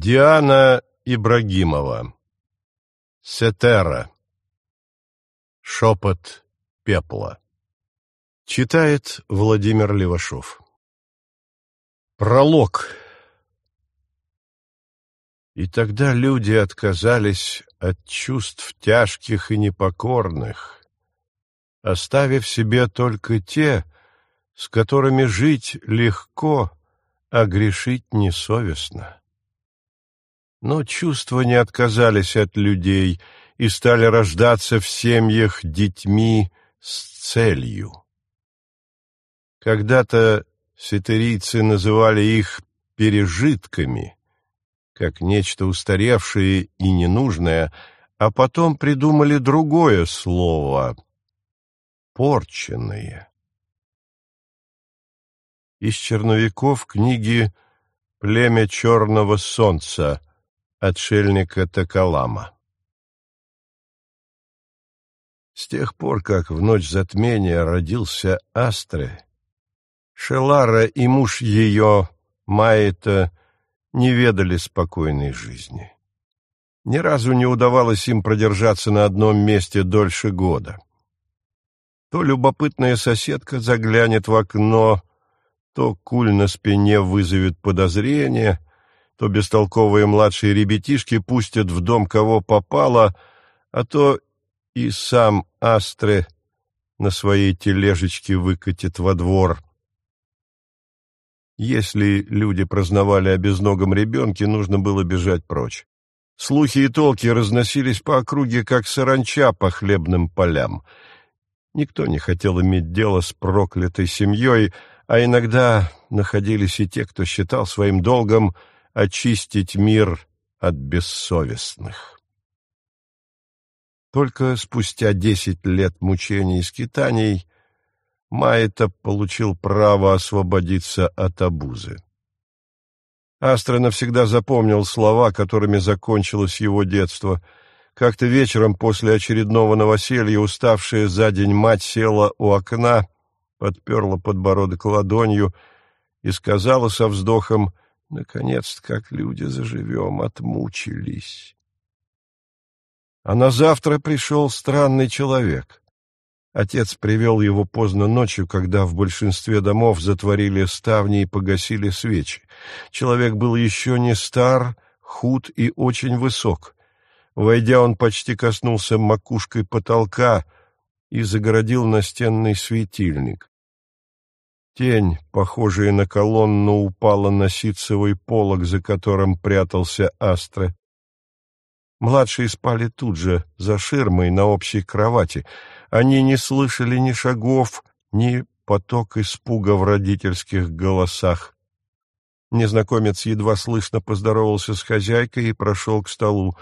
Диана Ибрагимова. Сетера. Шепот пепла. Читает Владимир Левашов. Пролог. И тогда люди отказались от чувств тяжких и непокорных, оставив себе только те, с которыми жить легко, а грешить несовестно. Но чувства не отказались от людей и стали рождаться в семьях детьми с целью. Когда-то сетерийцы называли их пережитками, как нечто устаревшее и ненужное, а потом придумали другое слово — порченные. Из черновиков книги «Племя черного солнца» отшельника Токолама. С тех пор, как в ночь затмения родился Астре, Шелара и муж ее, Майта, не ведали спокойной жизни. Ни разу не удавалось им продержаться на одном месте дольше года. То любопытная соседка заглянет в окно, то куль на спине вызовет подозрение — то бестолковые младшие ребятишки пустят в дом кого попало, а то и сам Астре на своей тележечке выкатит во двор. Если люди праздновали о безногом ребенке, нужно было бежать прочь. Слухи и толки разносились по округе, как саранча по хлебным полям. Никто не хотел иметь дело с проклятой семьей, а иногда находились и те, кто считал своим долгом — очистить мир от бессовестных. Только спустя десять лет мучений и скитаний Майта получил право освободиться от обузы. Астра навсегда запомнил слова, которыми закончилось его детство. Как-то вечером после очередного новоселья уставшая за день мать села у окна, подперла подбородок ладонью и сказала со вздохом — Наконец-то, как люди заживем, отмучились. А на завтра пришел странный человек. Отец привел его поздно ночью, когда в большинстве домов затворили ставни и погасили свечи. Человек был еще не стар, худ и очень высок. Войдя, он почти коснулся макушкой потолка и загородил настенный светильник. Тень, похожая на колонну, упала на ситцевый полог, за которым прятался Астра. Младшие спали тут же, за ширмой, на общей кровати. Они не слышали ни шагов, ни поток испуга в родительских голосах. Незнакомец едва слышно поздоровался с хозяйкой и прошел к столу.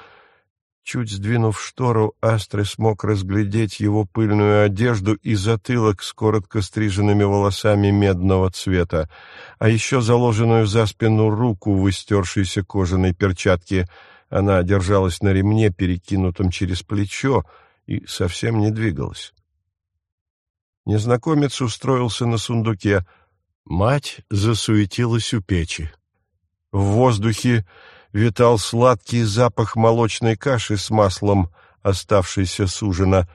Чуть сдвинув штору, Астре смог разглядеть его пыльную одежду и затылок с коротко стриженными волосами медного цвета, а еще заложенную за спину руку в истершейся кожаной перчатке. Она держалась на ремне, перекинутом через плечо, и совсем не двигалась. Незнакомец устроился на сундуке. Мать засуетилась у печи. В воздухе витал сладкий запах молочной каши с маслом, оставшейся с ужина.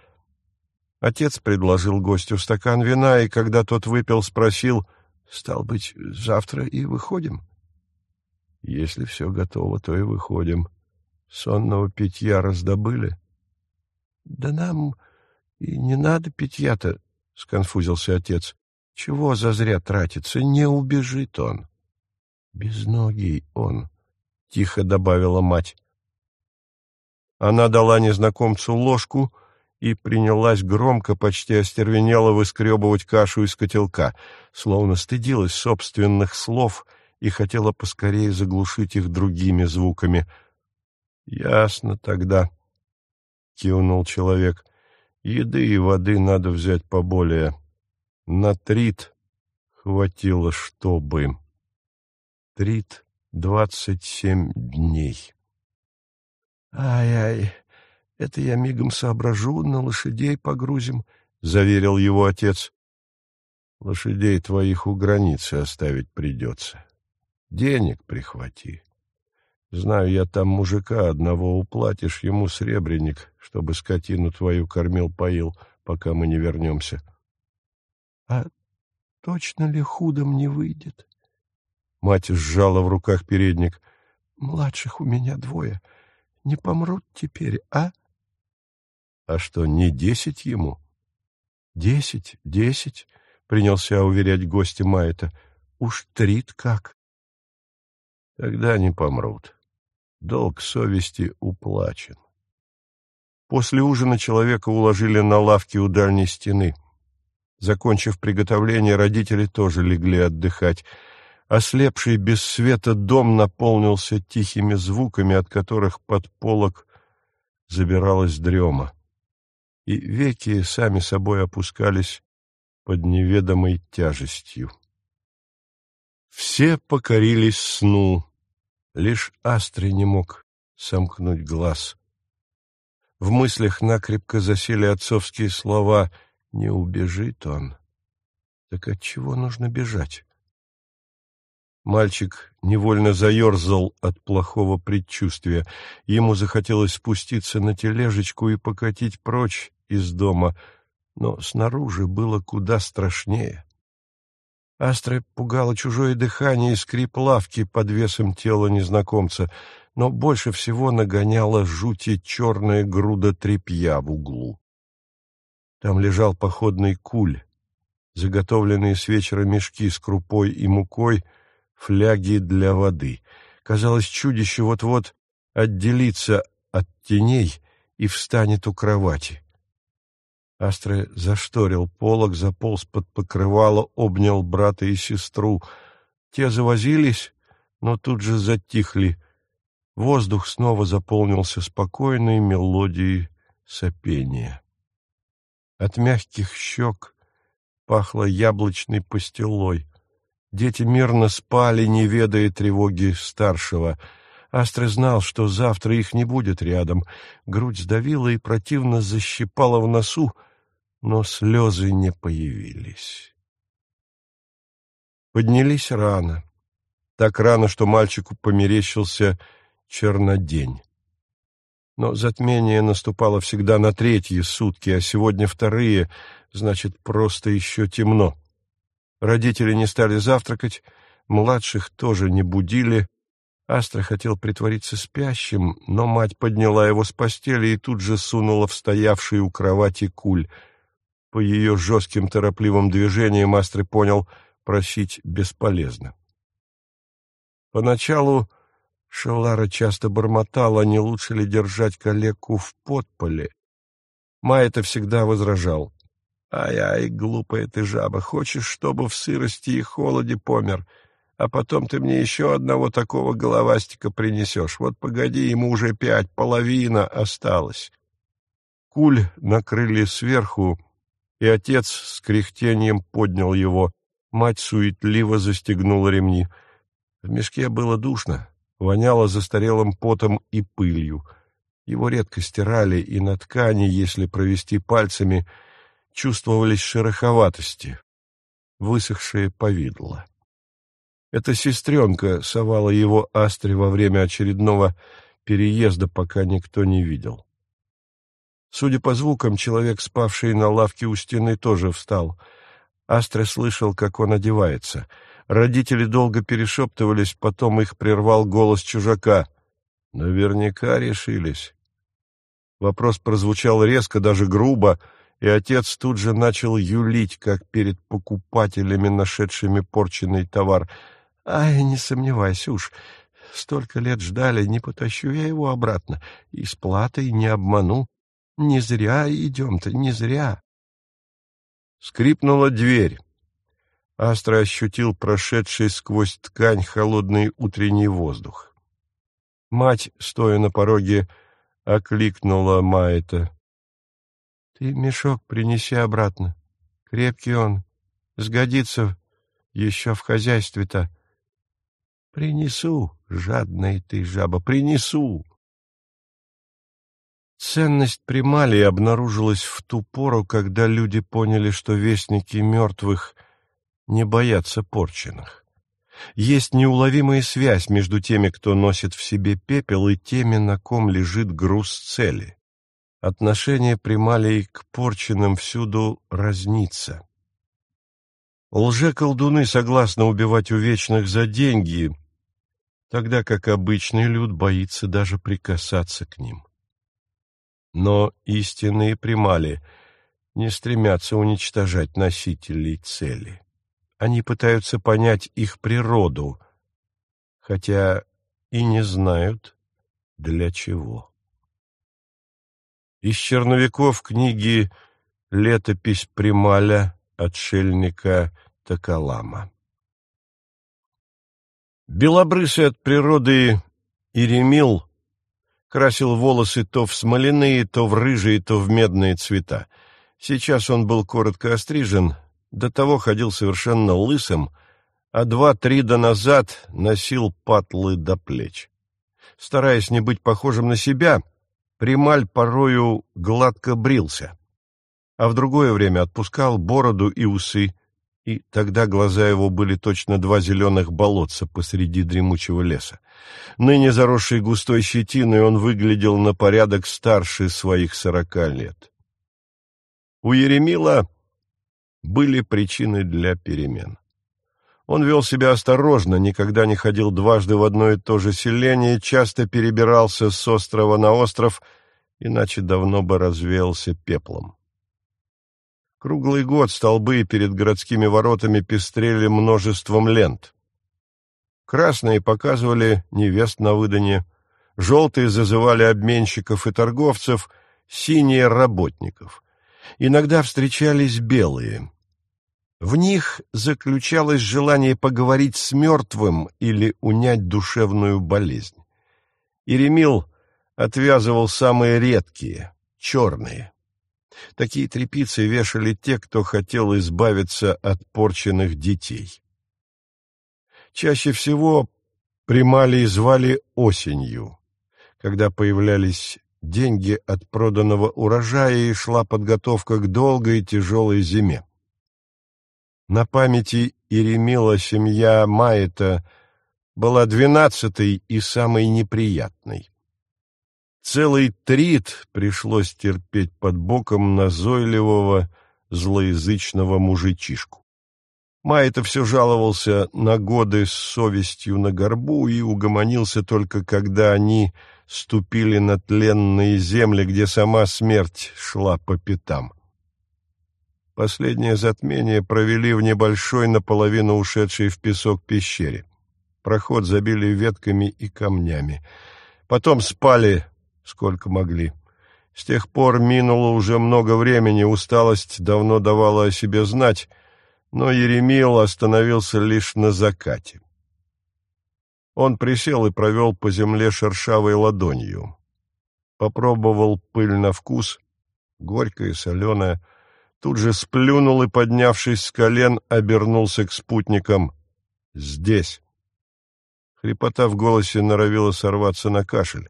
Отец предложил гостю стакан вина, и когда тот выпил, спросил, «Стал быть, завтра и выходим?» «Если все готово, то и выходим. Сонного питья раздобыли?» «Да нам и не надо питья-то», — сконфузился отец. «Чего зазря тратиться? Не убежит он». «Безногий он», — тихо добавила мать. Она дала незнакомцу ложку и принялась громко, почти остервенело выскребывать кашу из котелка, словно стыдилась собственных слов и хотела поскорее заглушить их другими звуками. — Ясно тогда, — кивнул человек. — Еды и воды надо взять поболее. На трит хватило, чтобы... Трит двадцать семь дней. «Ай-ай, это я мигом соображу, на лошадей погрузим», — заверил его отец. «Лошадей твоих у границы оставить придется. Денег прихвати. Знаю я там мужика одного, уплатишь ему сребреник, чтобы скотину твою кормил-поил, пока мы не вернемся. — А точно ли худом не выйдет? Мать сжала в руках передник. — Младших у меня двое. Не помрут теперь, а? — А что, не десять ему? — Десять, десять, — принялся уверять гостя Майта. — Уж трит как. — Тогда не помрут. Долг совести уплачен. После ужина человека уложили на лавке у дальней стены. Закончив приготовление, родители тоже легли отдыхать. Ослепший без света дом наполнился тихими звуками, от которых под полок забиралась дрема. И веки сами собой опускались под неведомой тяжестью. Все покорились сну, лишь Астре не мог сомкнуть глаз. В мыслях накрепко засели отцовские слова «Не убежит он». Так от чего нужно бежать? Мальчик невольно заерзал от плохого предчувствия. Ему захотелось спуститься на тележечку и покатить прочь из дома, но снаружи было куда страшнее. Астре пугало чужое дыхание и скрип лавки под весом тела незнакомца, но больше всего нагоняла жути черная груда тряпья в углу. Там лежал походный куль, заготовленные с вечера мешки с крупой и мукой — фляги для воды. Казалось, чудище вот-вот отделится от теней и встанет у кровати. Астре зашторил полог, заполз под покрывало, обнял брата и сестру. Те завозились, но тут же затихли. Воздух снова заполнился спокойной мелодией сопения. От мягких щек пахло яблочной пастилой. Дети мирно спали, не ведая тревоги старшего. Астра знал, что завтра их не будет рядом. Грудь сдавила и противно защипала в носу, но слезы не появились. Поднялись рано. Так рано, что мальчику померещился чернодень. Но затмение наступало всегда на третьи сутки, а сегодня вторые, значит, просто еще темно. Родители не стали завтракать, младших тоже не будили. Астра хотел притвориться спящим, но мать подняла его с постели и тут же сунула в стоявший у кровати куль. По ее жестким торопливым движениям Астры понял, просить бесполезно. Поначалу Шеллара часто бормотала, не лучше ли держать калеку в подполе. Май-то всегда возражал. Ай-ай, глупая ты жаба, хочешь, чтобы в сырости и холоде помер, а потом ты мне еще одного такого головастика принесешь. Вот погоди, ему уже пять, половина осталась. Куль накрыли сверху, и отец с кряхтением поднял его. Мать суетливо застегнула ремни. В мешке было душно, воняло застарелым потом и пылью. Его редко стирали, и на ткани, если провести пальцами — чувствовались шероховатости, высохшее повидло. Эта сестренка совала его астре во время очередного переезда, пока никто не видел. Судя по звукам, человек, спавший на лавке у стены, тоже встал. Астре слышал, как он одевается. Родители долго перешептывались, потом их прервал голос чужака. Наверняка решились. Вопрос прозвучал резко, даже грубо, и отец тут же начал юлить, как перед покупателями, нашедшими порченный товар. «Ай, не сомневайся уж, столько лет ждали, не потащу я его обратно, и с платой не обману. Не зря идем-то, не зря». Скрипнула дверь. Астра ощутил прошедший сквозь ткань холодный утренний воздух. Мать, стоя на пороге, окликнула Маэта. Ты мешок принеси обратно. Крепкий он. Сгодится еще в хозяйстве-то. Принесу, жадная ты жаба, принесу. Ценность прималии обнаружилась в ту пору, когда люди поняли, что вестники мертвых не боятся порченных. Есть неуловимая связь между теми, кто носит в себе пепел, и теми, на ком лежит груз цели. Отношение прималей к порченным всюду разнится. Лже-колдуны согласны убивать увечных за деньги, тогда как обычный люд боится даже прикасаться к ним. Но истинные примали не стремятся уничтожать носителей цели. Они пытаются понять их природу, хотя и не знают, для чего. Из черновиков книги «Летопись Прималя» отшельника Такалама. Белобрысый от природы Иремил красил волосы то в смоляные, то в рыжие, то в медные цвета. Сейчас он был коротко острижен, до того ходил совершенно лысым, а два-три до назад носил патлы до плеч. Стараясь не быть похожим на себя, Прималь порою гладко брился, а в другое время отпускал бороду и усы, и тогда глаза его были точно два зеленых болотца посреди дремучего леса. Ныне заросший густой щетиной он выглядел на порядок старше своих сорока лет. У Еремила были причины для перемен. Он вел себя осторожно, никогда не ходил дважды в одно и то же селение, часто перебирался с острова на остров, иначе давно бы развеялся пеплом. Круглый год столбы перед городскими воротами пестрели множеством лент. Красные показывали невест на выданье, желтые зазывали обменщиков и торговцев, синие — работников. Иногда встречались белые. В них заключалось желание поговорить с мертвым или унять душевную болезнь. Иремил отвязывал самые редкие, черные. Такие трепицы вешали те, кто хотел избавиться от порченных детей. Чаще всего примали и звали осенью, когда появлялись деньги от проданного урожая и шла подготовка к долгой и тяжелой зиме. На памяти Иремила семья Маэта была двенадцатой и самой неприятной. Целый трит пришлось терпеть под боком назойливого, злоязычного мужичишку. Майта все жаловался на годы с совестью на горбу и угомонился только когда они ступили на тленные земли, где сама смерть шла по пятам. Последнее затмение провели в небольшой, наполовину ушедшей в песок пещере. Проход забили ветками и камнями. Потом спали сколько могли. С тех пор минуло уже много времени, усталость давно давала о себе знать, но Еремил остановился лишь на закате. Он присел и провел по земле шершавой ладонью. Попробовал пыль на вкус, горькая, соленая, тут же сплюнул и, поднявшись с колен, обернулся к спутникам. «Здесь». Хрипота в голосе норовила сорваться на кашель.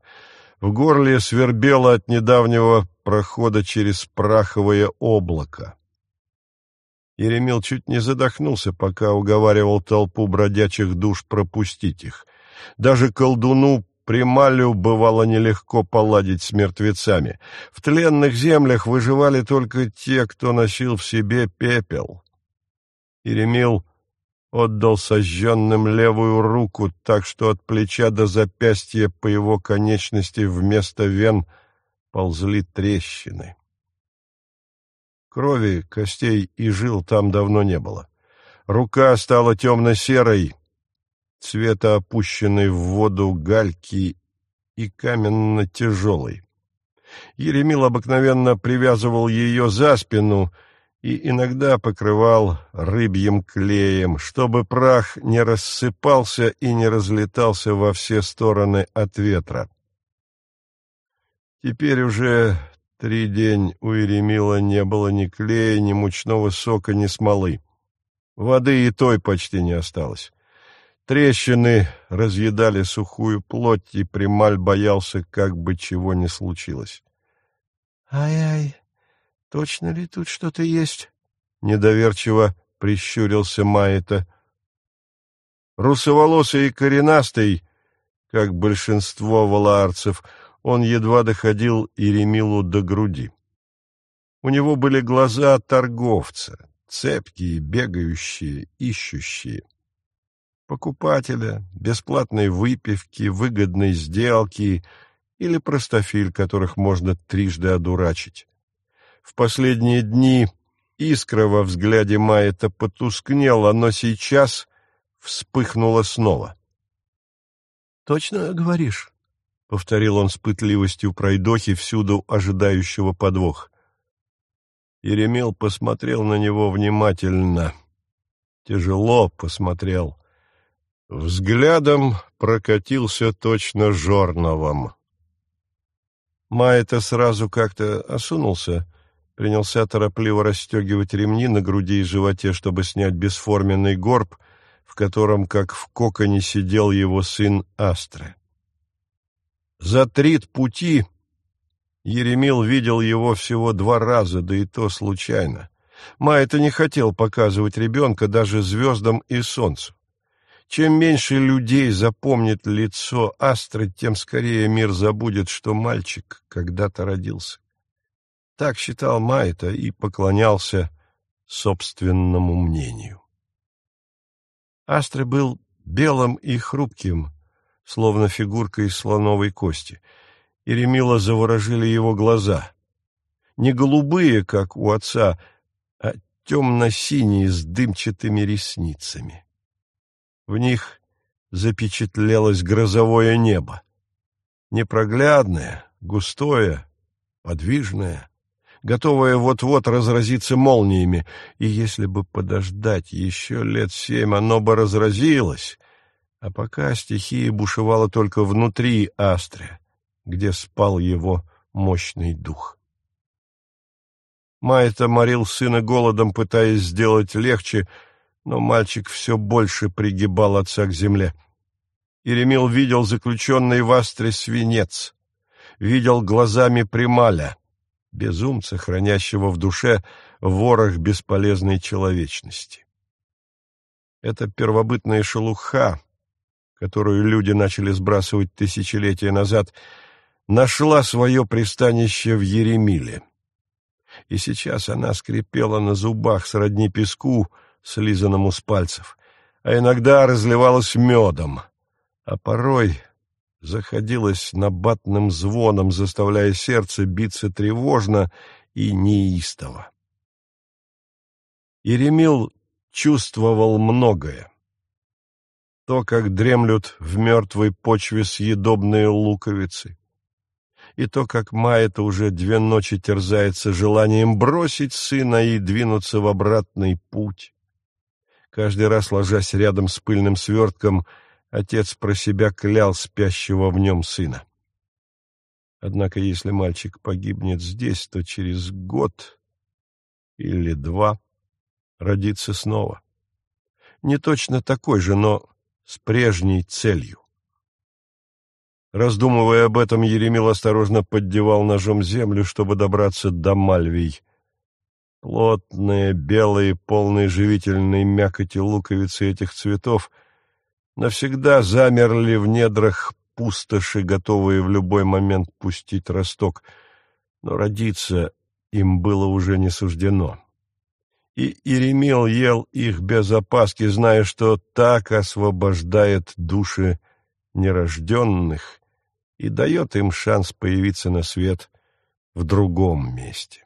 В горле свербело от недавнего прохода через праховое облако. Еремил чуть не задохнулся, пока уговаривал толпу бродячих душ пропустить их. Даже колдуну Прималю бывало нелегко поладить с мертвецами. В тленных землях выживали только те, кто носил в себе пепел. Еремил отдал сожженным левую руку, так что от плеча до запястья по его конечности вместо вен ползли трещины. Крови, костей и жил там давно не было. Рука стала темно-серой, цвета опущенной в воду гальки и каменно-тяжелой. Еремил обыкновенно привязывал ее за спину — и иногда покрывал рыбьим клеем, чтобы прах не рассыпался и не разлетался во все стороны от ветра. Теперь уже три день у Еремила не было ни клея, ни мучного сока, ни смолы. Воды и той почти не осталось. Трещины разъедали сухую плоть, и Прималь боялся, как бы чего ни случилось. «Ай-ай!» Точно ли тут что-то есть? Недоверчиво прищурился Майта. Русоволосый и коренастый, как большинство валаарцев, он едва доходил Иеремилу до груди. У него были глаза торговца, цепкие, бегающие, ищущие. Покупателя, бесплатной выпивки, выгодной сделки или простофиль, которых можно трижды одурачить. В последние дни искра во взгляде Майета потускнела, но сейчас вспыхнула снова. — Точно говоришь? — повторил он с пытливостью пройдохи, всюду ожидающего подвох. Еремил посмотрел на него внимательно. Тяжело посмотрел. Взглядом прокатился точно жорновом. Майта сразу как-то осунулся, принялся торопливо расстегивать ремни на груди и животе, чтобы снять бесформенный горб, в котором, как в коконе, сидел его сын Астре. За трит пути Еремил видел его всего два раза, да и то случайно. Майта не хотел показывать ребенка даже звездам и солнцу. Чем меньше людей запомнит лицо Астры, тем скорее мир забудет, что мальчик когда-то родился. Так считал Майта и поклонялся собственному мнению. Астра был белым и хрупким, словно фигурка из слоновой кости — Еремила заворожили его глаза. Не голубые, как у отца, а темно-синие с дымчатыми ресницами. В них запечатлелось грозовое небо. Непроглядное, густое, подвижное, готовое вот-вот разразиться молниями, и если бы подождать еще лет семь, оно бы разразилось, а пока стихия бушевала только внутри Астрия где спал его мощный дух. Майта морил сына голодом, пытаясь сделать легче, но мальчик все больше пригибал отца к земле. Иремил видел заключенный в астре свинец, видел глазами прималя, безумца, хранящего в душе ворох бесполезной человечности. Это первобытная шелуха, которую люди начали сбрасывать тысячелетия назад — нашла свое пристанище в Еремиле. И сейчас она скрипела на зубах сродни песку, слизанному с пальцев, а иногда разливалась медом, а порой заходилась набатным звоном, заставляя сердце биться тревожно и неистово. Еремил чувствовал многое. То, как дремлют в мертвой почве съедобные луковицы, и то, как Майя-то уже две ночи терзается желанием бросить сына и двинуться в обратный путь. Каждый раз, ложась рядом с пыльным свертком, отец про себя клял спящего в нем сына. Однако, если мальчик погибнет здесь, то через год или два родится снова. Не точно такой же, но с прежней целью. Раздумывая об этом, Еремил осторожно поддевал ножом землю, чтобы добраться до мальвий. Плотные, белые, полные живительной мякоти луковицы этих цветов навсегда замерли в недрах пустоши, готовые в любой момент пустить росток, но родиться им было уже не суждено. И Иеремил ел их без опаски, зная, что так освобождает души нерожденных и дает им шанс появиться на свет в другом месте.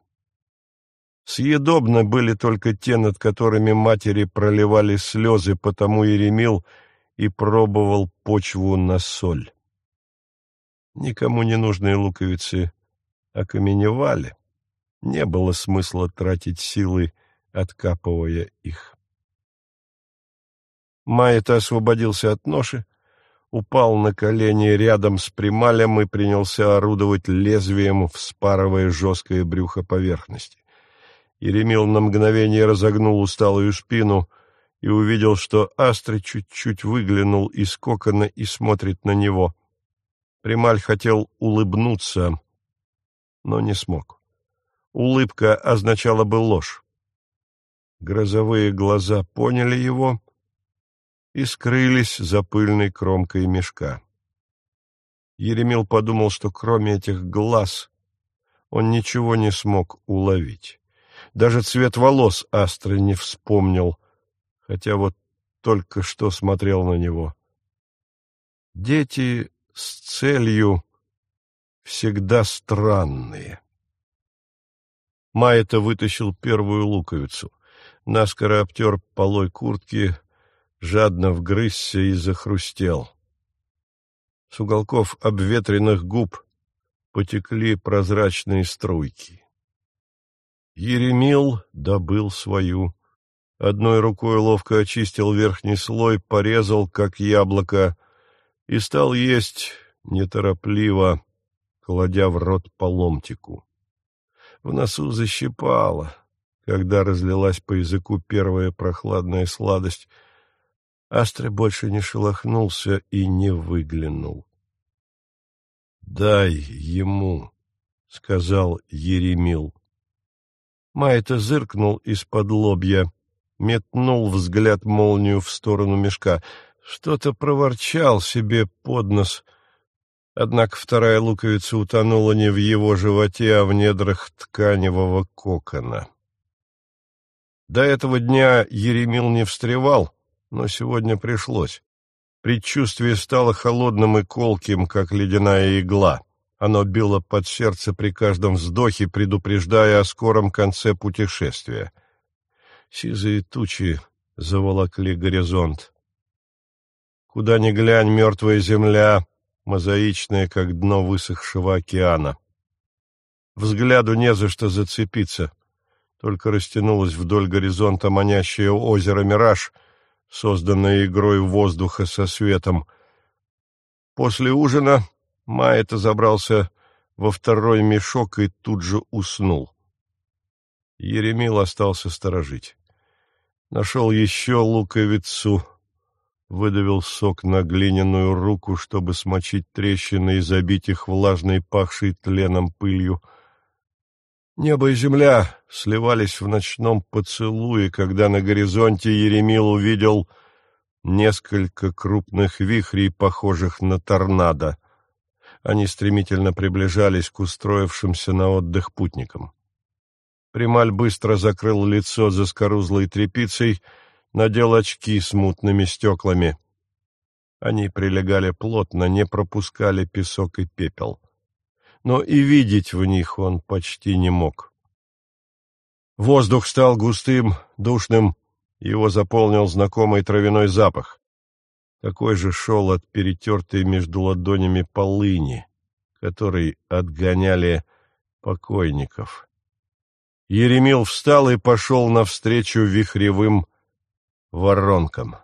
Съедобны были только те, над которыми матери проливали слезы, потому Еремил и пробовал почву на соль. Никому не нужные луковицы окаменевали, не было смысла тратить силы, откапывая их. Майя-то освободился от ноши, упал на колени рядом с прималем и принялся орудовать лезвием, вспарывая жесткое брюхо поверхности. Еремил на мгновение разогнул усталую спину и увидел, что Астра чуть-чуть выглянул из кокона и смотрит на него. Прималь хотел улыбнуться, но не смог. Улыбка означала бы ложь. Грозовые глаза поняли его и скрылись за пыльной кромкой мешка. Еремил подумал, что кроме этих глаз он ничего не смог уловить. Даже цвет волос Астры не вспомнил, хотя вот только что смотрел на него. Дети с целью всегда странные. Майя-то вытащил первую луковицу, наскоро обтер полой куртки, жадно вгрызся и захрустел. С уголков обветренных губ потекли прозрачные струйки. Еремил добыл свою. Одной рукой ловко очистил верхний слой, порезал, как яблоко, и стал есть неторопливо, кладя в рот по ломтику. В носу защипало, когда разлилась по языку первая прохладная сладость. Астре больше не шелохнулся и не выглянул. «Дай ему», — сказал Еремил. Майта зыркнул из-под лобья, метнул взгляд молнию в сторону мешка, что-то проворчал себе под нос — Однако вторая луковица утонула не в его животе, а в недрах тканевого кокона. До этого дня Еремил не встревал, но сегодня пришлось. Предчувствие стало холодным и колким, как ледяная игла. Оно било под сердце при каждом вздохе, предупреждая о скором конце путешествия. Сизые тучи заволокли горизонт. Куда ни глянь, мертвая земля мозаичное, как дно высохшего океана. Взгляду не за что зацепиться, только растянулось вдоль горизонта манящее озеро «Мираж», созданное игрой воздуха со светом. После ужина Майя-то забрался во второй мешок и тут же уснул. Еремил остался сторожить. Нашел еще луковицу — выдавил сок на глиняную руку, чтобы смочить трещины и забить их влажной, пахшей тленом пылью. Небо и земля сливались в ночном поцелуе, когда на горизонте Еремил увидел несколько крупных вихрей, похожих на торнадо. Они стремительно приближались к устроившимся на отдых путникам. Прималь быстро закрыл лицо заскорузлой тряпицей — надел очки с мутными стеклами. Они прилегали плотно, не пропускали песок и пепел. Но и видеть в них он почти не мог. Воздух стал густым, душным, его заполнил знакомый травяной запах. Такой же шел от перетертой между ладонями полыни, который отгоняли покойников. Еремил встал и пошел навстречу вихревым воронкам.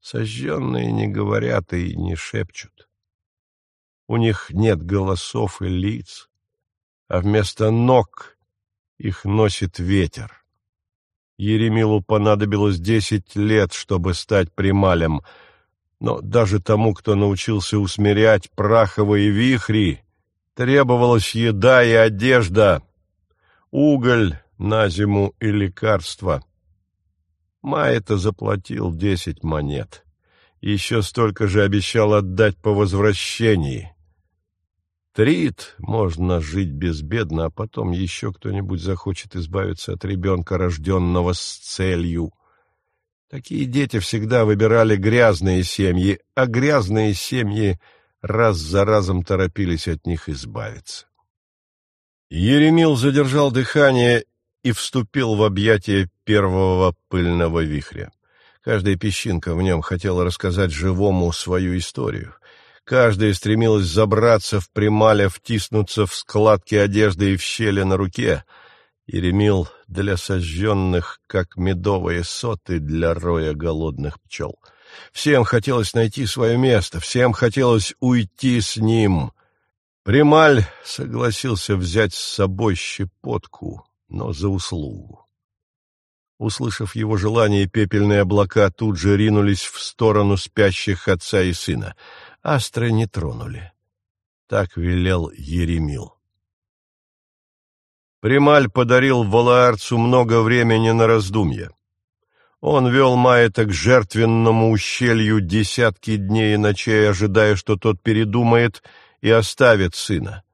Сожженные не говорят и не шепчут. У них нет голосов и лиц, а вместо ног их носит ветер. Еремилу понадобилось десять лет, чтобы стать прималем, но даже тому, кто научился усмирять праховые вихри, требовалась еда и одежда, уголь на зиму и лекарства — Майя-то заплатил десять монет. Еще столько же обещал отдать по возвращении. Трит можно жить безбедно, а потом еще кто-нибудь захочет избавиться от ребенка, рожденного с целью. Такие дети всегда выбирали грязные семьи, а грязные семьи раз за разом торопились от них избавиться. Еремил задержал дыхание и вступил в объятия первого пыльного вихря. Каждая песчинка в нем хотела рассказать живому свою историю. Каждая стремилась забраться в прималя, втиснуться в складки одежды и в щели на руке. Еремил для сожженных, как медовые соты для роя голодных пчел. Всем хотелось найти свое место, всем хотелось уйти с ним. Прималь согласился взять с собой щепотку, но за услугу. Услышав его желание, пепельные облака тут же ринулись в сторону спящих отца и сына. Астры не тронули. Так велел Еремил. Прималь подарил Валаарцу много времени на раздумье. Он вел Маэта к жертвенному ущелью десятки дней и ночей, ожидая, что тот передумает и оставит сына.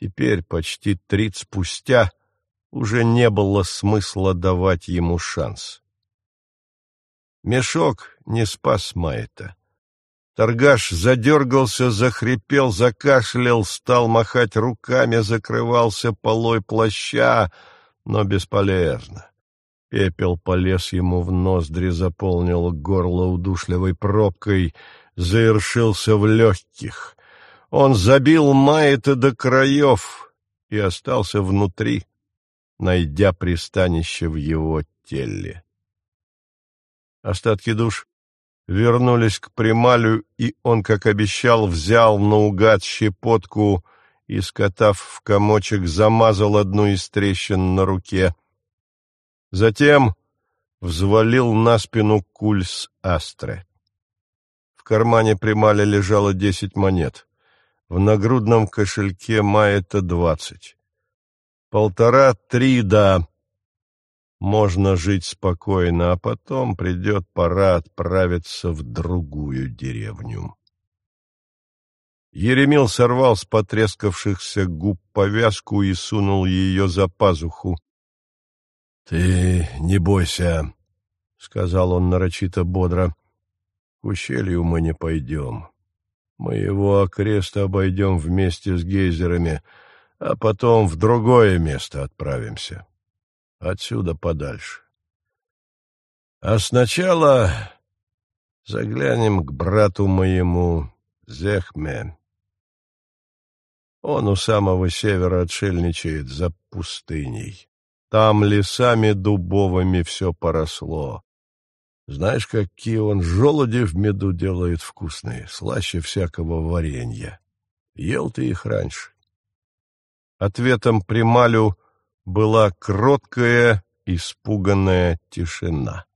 Теперь, почти тридцать спустя, уже не было смысла давать ему шанс. Мешок не спас Маэта. Торгаш задергался, захрипел, закашлял, стал махать руками, закрывался полой плаща, но бесполезно. Пепел полез ему в ноздри, заполнил горло удушливой пробкой, заершился в легких. Он забил Майта до краев и остался внутри, найдя пристанище в его теле. Остатки душ вернулись к Прималю, и он, как обещал, взял наугад щепотку и, скотав в комочек, замазал одну из трещин на руке. Затем взвалил на спину куль с астры. В кармане Прималя лежало десять монет. В нагрудном кошельке Маэта двадцать. Полтора-три, да, можно жить спокойно, а потом придет пора отправиться в другую деревню. Еремил сорвал с потрескавшихся губ повязку и сунул ее за пазуху. — Ты не бойся, — сказал он нарочито бодро. — К ущелью мы не пойдем. Мы его окрест обойдем вместе с гейзерами, а потом в другое место отправимся. Отсюда подальше. А сначала заглянем к брату моему Зехме. Он у самого севера отшельничает за пустыней. Там лесами дубовыми все поросло. Знаешь, какие он желуди в меду делает вкусные, слаще всякого варенья. Ел ты их раньше. Ответом Прималю была кроткая, испуганная тишина.